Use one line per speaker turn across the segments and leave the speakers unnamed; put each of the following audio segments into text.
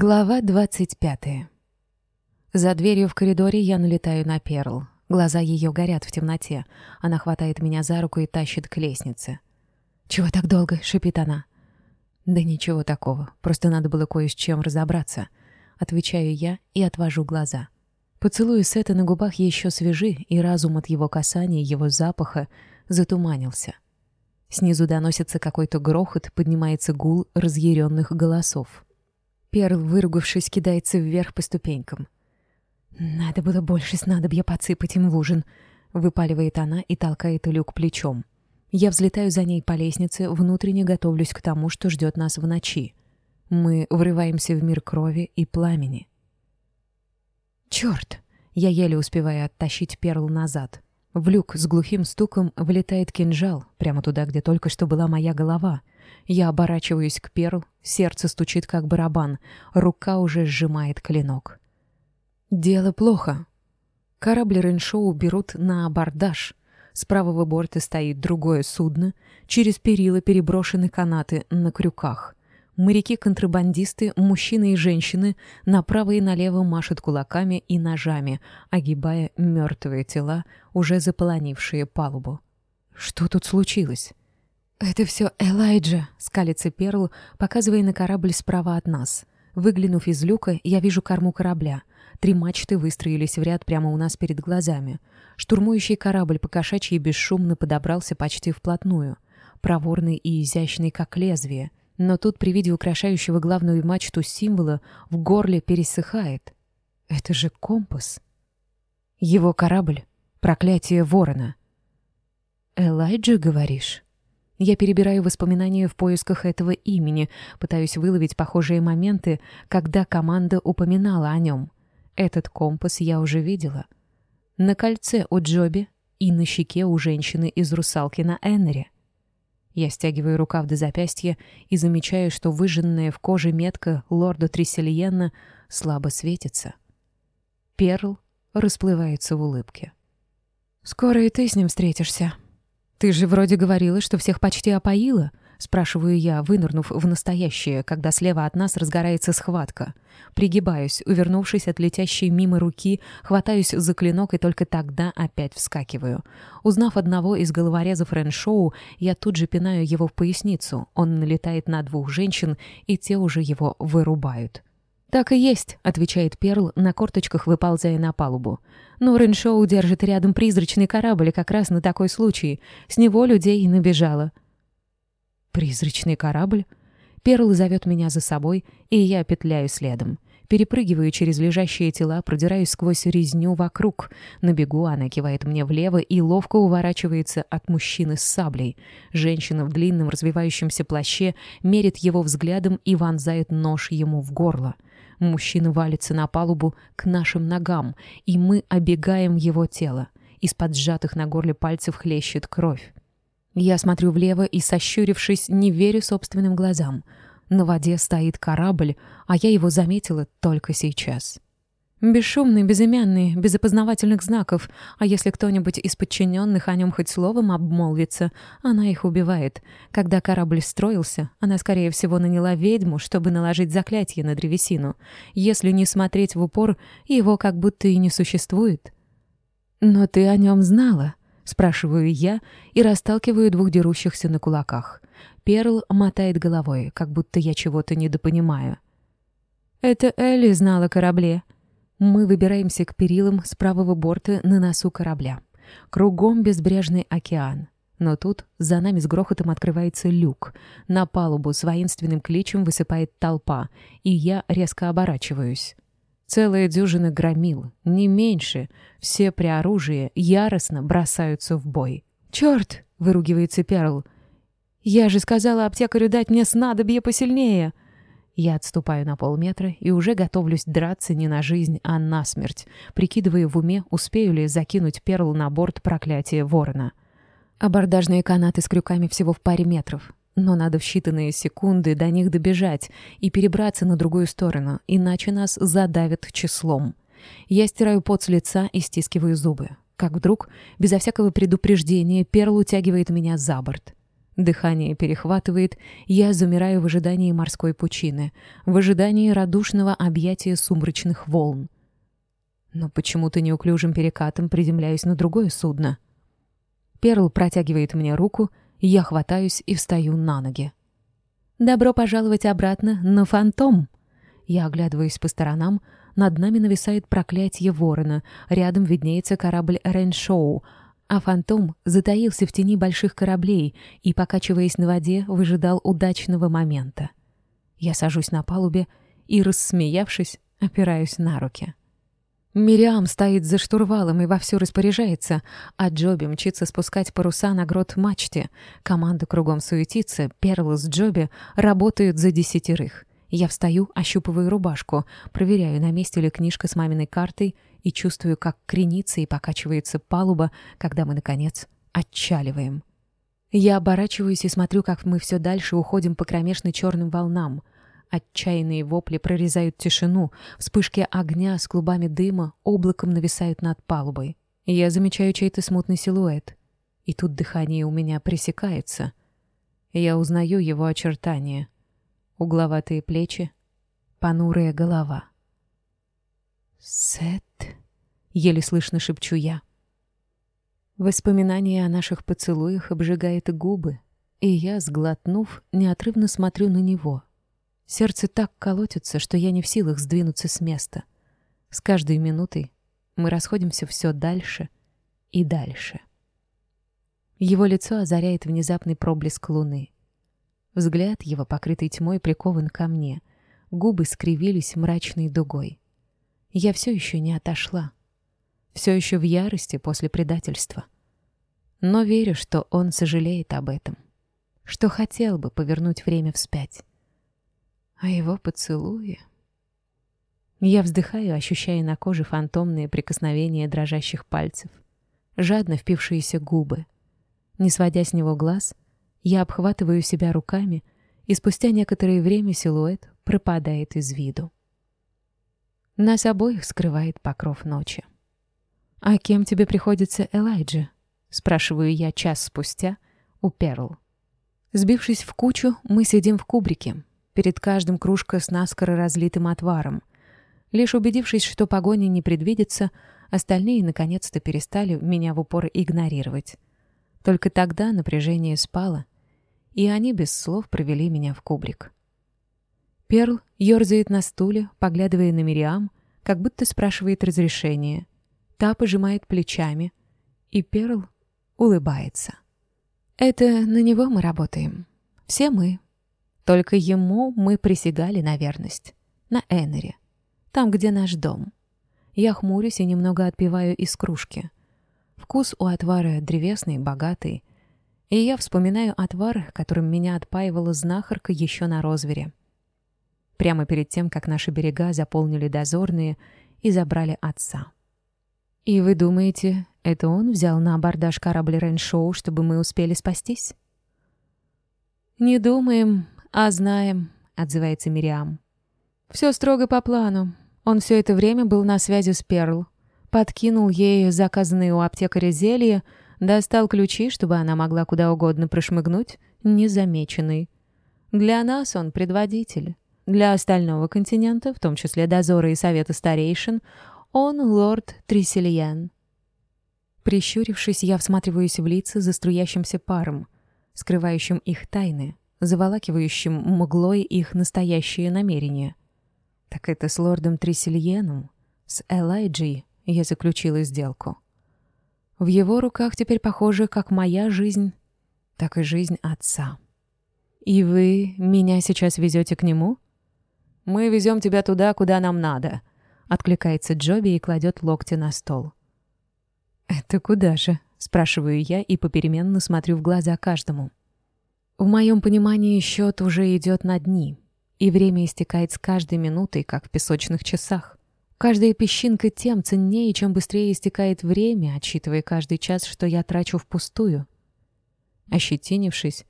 Глава 25. За дверью в коридоре я налетаю на Перл. Глаза ее горят в темноте. Она хватает меня за руку и тащит к лестнице. «Чего так долго?» — шипит она. «Да ничего такого. Просто надо было кое с чем разобраться». Отвечаю я и отвожу глаза. Поцелуи Сета на губах еще свежи, и разум от его касания, его запаха затуманился. Снизу доносится какой-то грохот, поднимается гул разъяренных голосов. Перл, выругавшись, кидается вверх по ступенькам. «Надо было больше снадобья подсыпать им в ужин», — выпаливает она и толкает люк плечом. Я взлетаю за ней по лестнице, внутренне готовлюсь к тому, что ждет нас в ночи. Мы врываемся в мир крови и пламени. «Черт!» — я еле успеваю оттащить Перл назад. В люк с глухим стуком влетает кинжал, прямо туда, где только что была моя голова. Я оборачиваюсь к перу, сердце стучит как барабан, рука уже сжимает клинок. Дело плохо. Корабль Реншоу берут на абордаж. С правого борта стоит другое судно, через перила переброшены канаты на крюках. Моряки-контрабандисты, мужчины и женщины направо и налево машут кулаками и ножами, огибая мертвые тела, уже заполонившие палубу. Что тут случилось? «Это все Элайджа», — скалится Перл, показывая на корабль справа от нас. Выглянув из люка, я вижу корму корабля. Три мачты выстроились в ряд прямо у нас перед глазами. Штурмующий корабль по кошачьи бесшумно подобрался почти вплотную. Проворный и изящный, как лезвие. Но тут при виде украшающего главную мачту символа в горле пересыхает. Это же компас. Его корабль — проклятие ворона. «Элайджа, говоришь?» Я перебираю воспоминания в поисках этого имени, пытаюсь выловить похожие моменты, когда команда упоминала о нем. Этот компас я уже видела. На кольце у Джоби и на щеке у женщины из русалки на Эннере. Я стягиваю рукав до запястья и замечаю, что выжженная в коже метка лорда Тресельена слабо светится. Перл расплывается в улыбке. «Скоро и ты с ним встретишься. Ты же вроде говорила, что всех почти опоила, спрашиваю я, вынырнув в настоящее, когда слева от нас разгорается схватка. Пригибаюсь, увернувшись от летящей мимо руки, хватаюсь за клинок и только тогда опять вскакиваю. Узнав одного из головорезов Реншоу, я тут же пинаю его в поясницу. Он налетает на двух женщин, и те уже его вырубают. «Так и есть», — отвечает Перл, на корточках выползая на палубу. «Но Реншоу держит рядом призрачный корабль как раз на такой случай. С него людей набежало». «Призрачный корабль?» Перл зовет меня за собой, и я петляю следом. Перепрыгиваю через лежащие тела, продираюсь сквозь резню вокруг. Набегу, она кивает мне влево и ловко уворачивается от мужчины с саблей. Женщина в длинном развивающемся плаще мерит его взглядом и вонзает нож ему в горло. Мужчина валится на палубу к нашим ногам, и мы обегаем его тело. Из-под сжатых на горле пальцев хлещет кровь. Я смотрю влево и, сощурившись, не верю собственным глазам. На воде стоит корабль, а я его заметила только сейчас. Бесшумный, безымянный, без опознавательных знаков, а если кто-нибудь из подчиненных о нем хоть словом обмолвится, она их убивает. Когда корабль строился, она, скорее всего, наняла ведьму, чтобы наложить заклятие на древесину. Если не смотреть в упор, его как будто и не существует. «Но ты о нем знала», Спрашиваю я и расталкиваю двух дерущихся на кулаках. Перл мотает головой, как будто я чего-то недопонимаю. «Это Элли знала о корабле». Мы выбираемся к перилам с правого борта на носу корабля. Кругом безбрежный океан. Но тут за нами с грохотом открывается люк. На палубу с воинственным кличем высыпает толпа, и я резко оборачиваюсь. Целая дюжина громил, не меньше, все при оружии яростно бросаются в бой. «Черт!» — выругивается Перл. «Я же сказала аптекарю дать мне снадобье посильнее!» Я отступаю на полметра и уже готовлюсь драться не на жизнь, а на смерть, прикидывая в уме, успею ли закинуть перл на борт проклятия ворона. Абордажные канаты с крюками всего в паре метров. Но надо в считанные секунды до них добежать и перебраться на другую сторону, иначе нас задавят числом. Я стираю пот с лица и стискиваю зубы. Как вдруг, безо всякого предупреждения, перл утягивает меня за борт. Дыхание перехватывает, я замираю в ожидании морской пучины, в ожидании радушного объятия сумрачных волн. Но почему-то неуклюжим перекатом приземляюсь на другое судно. Перл протягивает мне руку, я хватаюсь и встаю на ноги. «Добро пожаловать обратно на Фантом!» Я оглядываюсь по сторонам, над нами нависает проклятие ворона, рядом виднеется корабль Рейншоу — а фантом затаился в тени больших кораблей и, покачиваясь на воде, выжидал удачного момента. Я сажусь на палубе и, рассмеявшись, опираюсь на руки. Мириам стоит за штурвалом и вовсю распоряжается, а Джоби мчится спускать паруса на грот мачте. Команда кругом суетится, Перл с Джоби работают за десятерых. Я встаю, ощупываю рубашку, проверяю, на месте ли книжка с маминой картой и чувствую, как кренится и покачивается палуба, когда мы, наконец, отчаливаем. Я оборачиваюсь и смотрю, как мы все дальше уходим по кромешной черным волнам. Отчаянные вопли прорезают тишину, вспышки огня с клубами дыма облаком нависают над палубой. Я замечаю чей-то смутный силуэт. И тут дыхание у меня пресекается. Я узнаю его очертания. угловатые плечи, понурая голова. «Сет?» — еле слышно шепчу я. Воспоминание о наших поцелуях обжигает губы, и я, сглотнув, неотрывно смотрю на него. Сердце так колотится, что я не в силах сдвинуться с места. С каждой минутой мы расходимся все дальше и дальше. Его лицо озаряет внезапный проблеск луны. Взгляд его, покрытый тьмой, прикован ко мне. Губы скривились мрачной дугой. Я все еще не отошла. Все еще в ярости после предательства. Но верю, что он сожалеет об этом. Что хотел бы повернуть время вспять. А его поцелуи... Я вздыхаю, ощущая на коже фантомные прикосновения дрожащих пальцев, жадно впившиеся губы. Не сводя с него глаз, я обхватываю себя руками, и спустя некоторое время силуэт пропадает из виду. Нас обоих скрывает покров ночи. «А кем тебе приходится Элайджа?» — спрашиваю я час спустя у Перл. Сбившись в кучу, мы сидим в кубрике. Перед каждым кружка с наскоро разлитым отваром. Лишь убедившись, что погони не предвидится, остальные наконец-то перестали меня в упор игнорировать. Только тогда напряжение спало, и они без слов провели меня в кубрик. Перл ерзает на стуле, поглядывая на Мириам, как будто спрашивает разрешение. Та пожимает плечами, и Перл улыбается. «Это на него мы работаем. Все мы. Только ему мы присягали на верность. На Эннере. Там, где наш дом». Я хмурюсь и немного отпиваю из кружки. Вкус у отвара древесный, богатый. И я вспоминаю отвар, которым меня отпаивала знахарка еще на розвере прямо перед тем, как наши берега заполнили дозорные и забрали отца. «И вы думаете, это он взял на абордаж корабль Рейншоу, чтобы мы успели спастись?» «Не думаем, а знаем», — отзывается Мириам. «Все строго по плану. Он все это время был на связи с Перл. Подкинул ей заказанные у аптекаря зелья, достал ключи, чтобы она могла куда угодно прошмыгнуть, незамеченной. Для нас он предводитель. Для остального континента, в том числе дозора и совета старейшин, он лорд Трисельян. Прищурившись, я всматриваюсь в лица за струящимся паром, скрывающим их тайны, заволакивающим мглой их настоящие намерения. Так это с лордом Трисельеном, с Элайджей я заключила сделку. В его руках теперь похоже как моя жизнь, так и жизнь отца. «И вы меня сейчас везете к нему?» «Мы везем тебя туда, куда нам надо», — откликается Джоби и кладет локти на стол. «Это куда же?» — спрашиваю я и попеременно смотрю в глаза каждому. В моем понимании счет уже идет на дни, и время истекает с каждой минутой, как в песочных часах. Каждая песчинка тем ценнее, чем быстрее истекает время, отсчитывая каждый час, что я трачу впустую. Ощетинившись,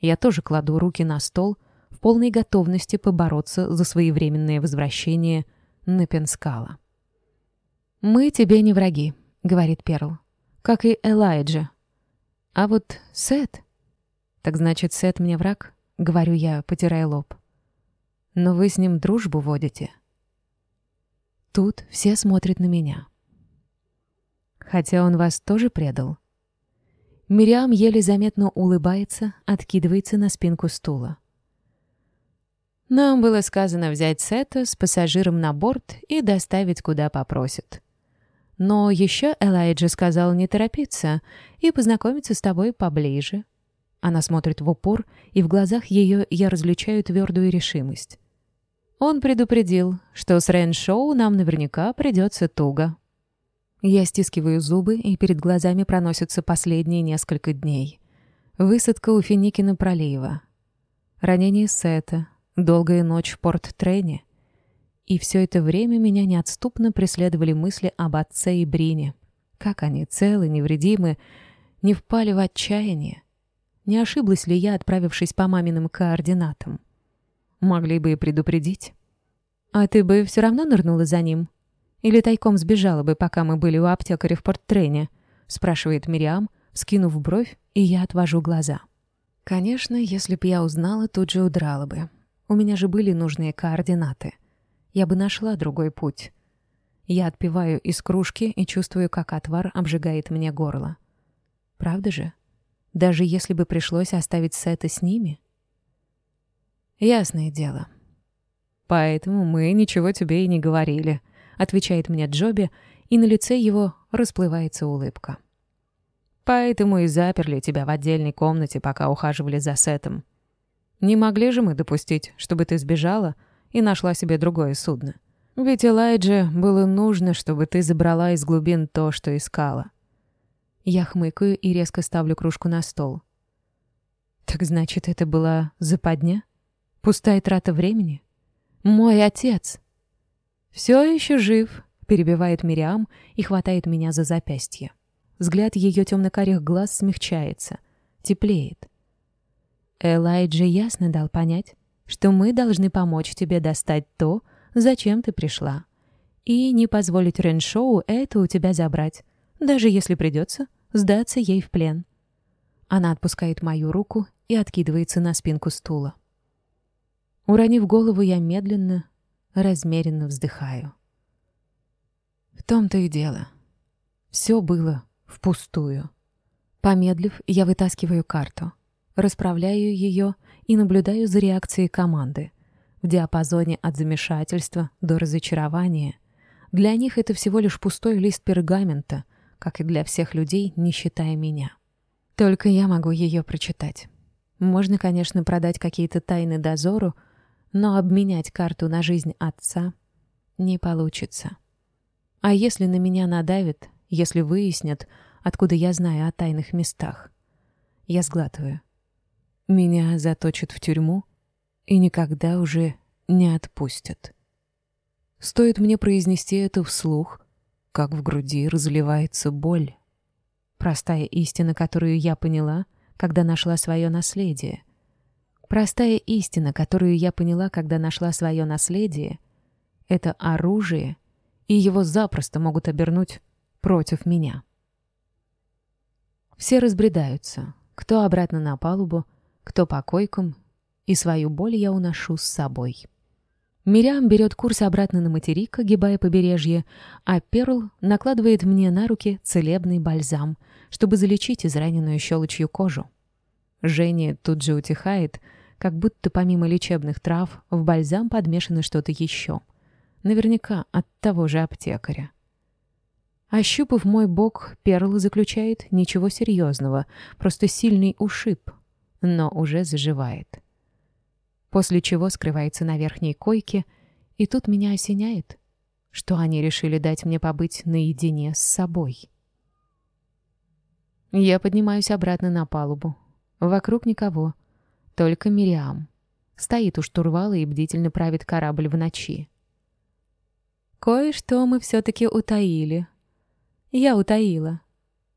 я тоже кладу руки на стол — в полной готовности побороться за своевременное возвращение на Пенскала. «Мы тебе не враги», — говорит Перл, — «как и Элайджа. А вот Сет...» «Так значит, Сет мне враг?» — говорю я, потирая лоб. «Но вы с ним дружбу водите?» Тут все смотрят на меня. Хотя он вас тоже предал. Мириам еле заметно улыбается, откидывается на спинку стула. Нам было сказано взять Сета с пассажиром на борт и доставить, куда попросят. Но еще Элайджа сказал не торопиться и познакомиться с тобой поближе. Она смотрит в упор, и в глазах ее я различаю твердую решимость. Он предупредил, что с рен нам наверняка придется туго. Я стискиваю зубы, и перед глазами проносятся последние несколько дней. Высадка у Финикина пролива. Ранение Сета. Долгая ночь в порт-трене. И все это время меня неотступно преследовали мысли об отце и Брине. Как они целы, невредимы, не впали в отчаяние. Не ошиблась ли я, отправившись по маминым координатам? могли бы и предупредить. А ты бы все равно нырнула за ним? Или тайком сбежала бы, пока мы были у аптекаря в порттрене? Спрашивает Мириам, скинув бровь, и я отвожу глаза. Конечно, если б я узнала, тут же удрала бы. У меня же были нужные координаты. Я бы нашла другой путь. Я отпиваю из кружки и чувствую, как отвар обжигает мне горло. Правда же? Даже если бы пришлось оставить Сета с ними — Ясное дело. Поэтому мы ничего тебе и не говорили, отвечает мне Джоби, и на лице его расплывается улыбка. Поэтому и заперли тебя в отдельной комнате, пока ухаживали за Сетом. Не могли же мы допустить, чтобы ты сбежала и нашла себе другое судно. Ведь Элайджи было нужно, чтобы ты забрала из глубин то, что искала. Я хмыкаю и резко ставлю кружку на стол. Так значит, это была западня? Пустая трата времени? Мой отец! Все еще жив, перебивает Мириам и хватает меня за запястье. Взгляд ее темно-карих глаз смягчается, теплеет. Элайджа ясно дал понять, что мы должны помочь тебе достать то, зачем ты пришла. И не позволить Реншоу это у тебя забрать, даже если придется сдаться ей в плен. Она отпускает мою руку и откидывается на спинку стула. Уронив голову, я медленно, размеренно вздыхаю. В том-то и дело. Все было впустую. Помедлив, я вытаскиваю карту, расправляю ее и наблюдаю за реакцией команды. В диапазоне от замешательства до разочарования. Для них это всего лишь пустой лист пергамента, как и для всех людей, не считая меня. Только я могу ее прочитать. Можно, конечно, продать какие-то тайны дозору, но обменять карту на жизнь отца не получится. А если на меня надавят, если выяснят, откуда я знаю о тайных местах? Я сглатываю. Меня заточат в тюрьму и никогда уже не отпустят. Стоит мне произнести это вслух, как в груди разливается боль. Простая истина, которую я поняла, когда нашла свое наследие. Простая истина, которую я поняла, когда нашла свое наследие, это оружие, и его запросто могут обернуть против меня. Все разбредаются, кто обратно на палубу, кто по койкам, и свою боль я уношу с собой. Мириам берет курс обратно на материк, огибая побережье, а Перл накладывает мне на руки целебный бальзам, чтобы залечить израненную щелочью кожу. Женя тут же утихает — как будто помимо лечебных трав в бальзам подмешано что-то еще. Наверняка от того же аптекаря. Ощупав мой бок, Перл заключает ничего серьезного, просто сильный ушиб, но уже заживает. После чего скрывается на верхней койке, и тут меня осеняет, что они решили дать мне побыть наедине с собой. Я поднимаюсь обратно на палубу. Вокруг никого, только Мириам. Стоит у штурвала и бдительно правит корабль в ночи. Кое-что мы все-таки утаили. Я утаила.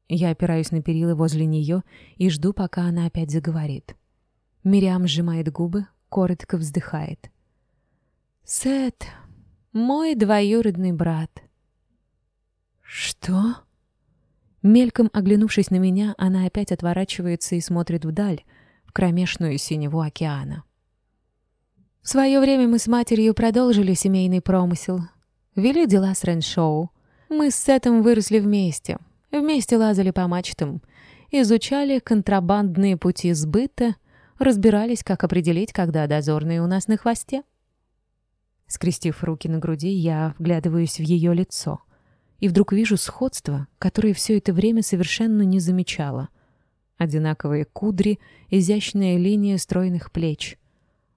Я опираюсь на перила возле нее и жду, пока она опять заговорит. Мириам сжимает губы, коротко вздыхает. «Сет, мой двоюродный брат». «Что?» Мельком оглянувшись на меня, она опять отворачивается и смотрит вдаль — кромешную синеву океана. В свое время мы с матерью продолжили семейный промысел. Вели дела с Реншоу. Мы с Сетом выросли вместе. Вместе лазали по мачтам. Изучали контрабандные пути сбыта. Разбирались, как определить, когда дозорные у нас на хвосте. Скрестив руки на груди, я вглядываюсь в ее лицо. И вдруг вижу сходство, которое все это время совершенно не замечала — одинаковые кудри, изящные линии стройных плеч.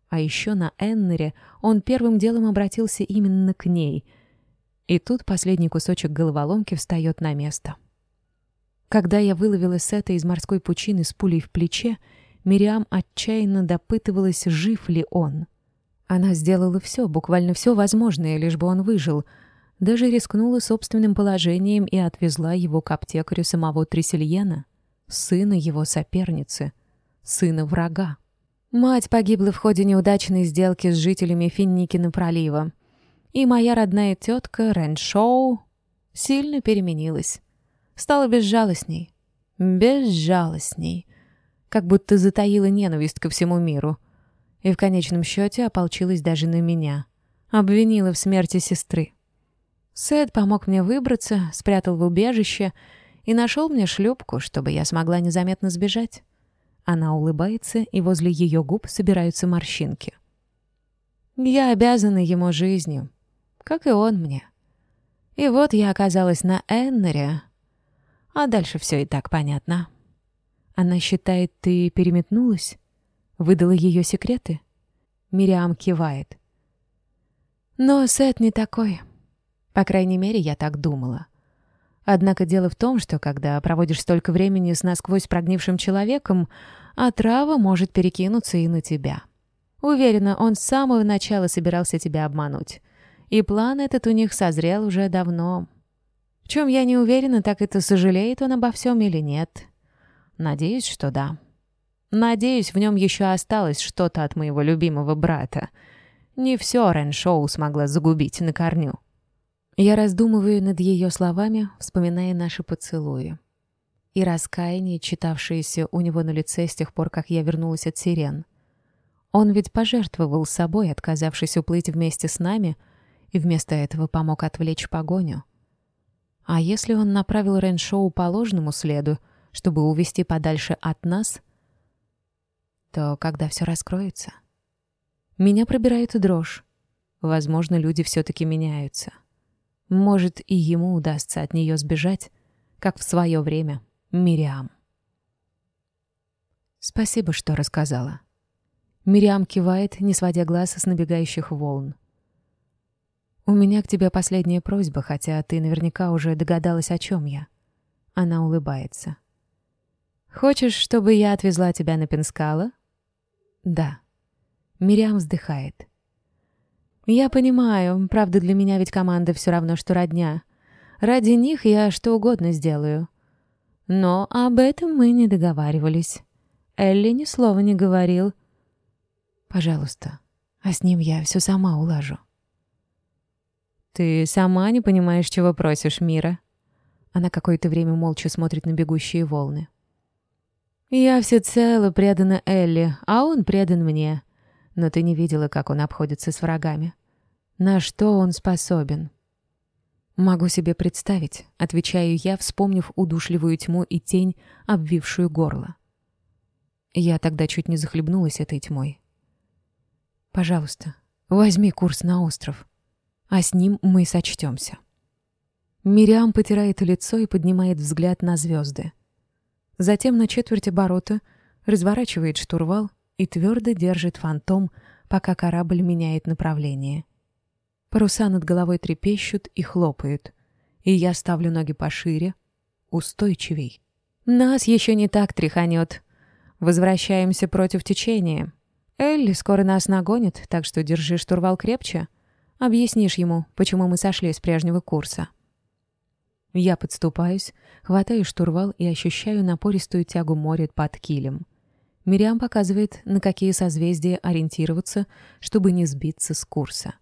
А еще на Эннере он первым делом обратился именно к ней. И тут последний кусочек головоломки встает на место. Когда я выловила Сета из морской пучины с пулей в плече, Мириам отчаянно допытывалась, жив ли он. Она сделала все, буквально все возможное, лишь бы он выжил — даже рискнула собственным положением и отвезла его к аптекарю самого Тресельена сына его соперницы, сына врага. Мать погибла в ходе неудачной сделки с жителями Финникина пролива. И моя родная тетка Рэншоу сильно переменилась. Стала безжалостней. Безжалостней. Как будто затаила ненависть ко всему миру. И в конечном счете ополчилась даже на меня. Обвинила в смерти сестры. Сет помог мне выбраться, спрятал в убежище — и нашел мне шлепку, чтобы я смогла незаметно сбежать. Она улыбается, и возле ее губ собираются морщинки. Я обязана ему жизнью, как и он мне. И вот я оказалась на Эннере. А дальше все и так понятно. Она считает, ты переметнулась? Выдала ее секреты? Мириам кивает. Но Сет не такой. По крайней мере, я так думала. Однако дело в том, что когда проводишь столько времени с насквозь прогнившим человеком, отрава может перекинуться и на тебя. Уверена, он с самого начала собирался тебя обмануть. И план этот у них созрел уже давно. В чем я не уверена, так это сожалеет он обо всем или нет. Надеюсь, что да. Надеюсь, в нем еще осталось что-то от моего любимого брата. Не все Реншоу смогла загубить на корню. Я раздумываю над ее словами, вспоминая наши поцелуи. И раскаяние, читавшееся у него на лице с тех пор, как я вернулась от сирен. Он ведь пожертвовал собой, отказавшись уплыть вместе с нами, и вместо этого помог отвлечь погоню. А если он направил Реншоу по ложному следу, чтобы увести подальше от нас, то когда все раскроется? Меня пробирает дрожь. Возможно, люди все-таки меняются. Может, и ему удастся от нее сбежать, как в свое время Мириам. «Спасибо, что рассказала». Мириам кивает, не сводя глаз с набегающих волн. «У меня к тебе последняя просьба, хотя ты наверняка уже догадалась, о чем я». Она улыбается. «Хочешь, чтобы я отвезла тебя на Пенскала?» «Да». Мириам вздыхает. Я понимаю, правда, для меня ведь команда все равно, что родня. Ради них я что угодно сделаю. Но об этом мы не договаривались. Элли ни слова не говорил. Пожалуйста, а с ним я все сама улажу. Ты сама не понимаешь, чего просишь, Мира? Она какое-то время молча смотрит на бегущие волны. Я всецело предана Элли, а он предан мне но ты не видела, как он обходится с врагами. На что он способен?» «Могу себе представить», — отвечаю я, вспомнив удушливую тьму и тень, обвившую горло. Я тогда чуть не захлебнулась этой тьмой. «Пожалуйста, возьми курс на остров, а с ним мы сочтемся». Мириам потирает лицо и поднимает взгляд на звезды. Затем на четверть оборота разворачивает штурвал и твердо держит фантом, пока корабль меняет направление. Паруса над головой трепещут и хлопают, и я ставлю ноги пошире, устойчивей. Нас еще не так тряханет. Возвращаемся против течения. Элли скоро нас нагонит, так что держи штурвал крепче. Объяснишь ему, почему мы сошли с прежнего курса. Я подступаюсь, хватаю штурвал и ощущаю напористую тягу моря под килем. Мириам показывает, на какие созвездия ориентироваться, чтобы не сбиться с курса.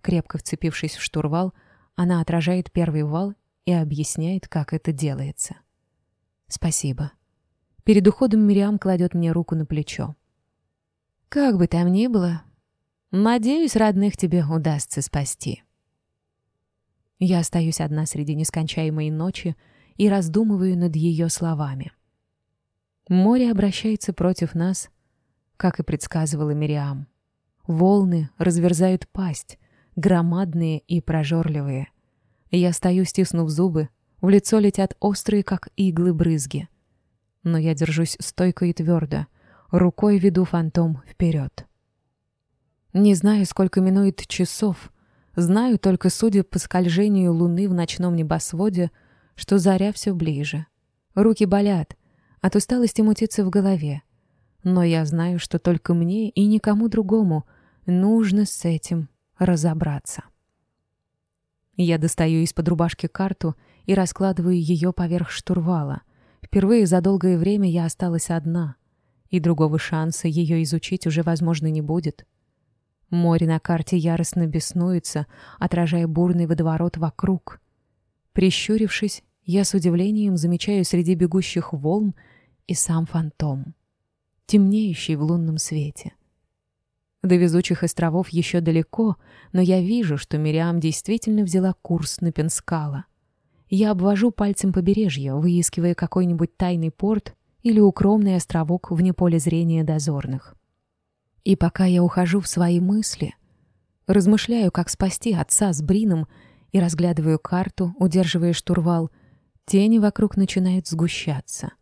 Крепко вцепившись в штурвал, она отражает первый вал и объясняет, как это делается. «Спасибо. Перед уходом Мириам кладет мне руку на плечо. «Как бы там ни было, надеюсь, родных тебе удастся спасти». Я остаюсь одна среди нескончаемой ночи и раздумываю над ее словами. Море обращается против нас, как и предсказывала Мириам. Волны разверзают пасть, громадные и прожорливые. Я стою, стиснув зубы, в лицо летят острые, как иглы, брызги. Но я держусь стойко и твердо, рукой веду фантом вперед. Не знаю, сколько минует часов, знаю только, судя по скольжению луны в ночном небосводе, что заря все ближе. Руки болят — от усталости мутится в голове. Но я знаю, что только мне и никому другому нужно с этим разобраться. Я достаю из-под рубашки карту и раскладываю ее поверх штурвала. Впервые за долгое время я осталась одна, и другого шанса ее изучить уже, возможно, не будет. Море на карте яростно беснуется, отражая бурный водоворот вокруг. Прищурившись, я с удивлением замечаю среди бегущих волн и сам фантом, темнеющий в лунном свете. До везучих островов еще далеко, но я вижу, что Мириам действительно взяла курс на Пенскала. Я обвожу пальцем побережье, выискивая какой-нибудь тайный порт или укромный островок вне поля зрения дозорных. И пока я ухожу в свои мысли, размышляю, как спасти отца с Брином и разглядываю карту, удерживая штурвал, Тени вокруг начинают сгущаться.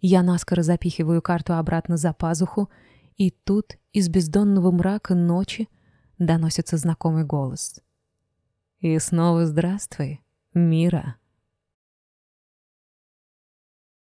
Я наскоро запихиваю карту обратно за пазуху, и тут из бездонного мрака ночи доносится знакомый голос. «И снова здравствуй, Мира!»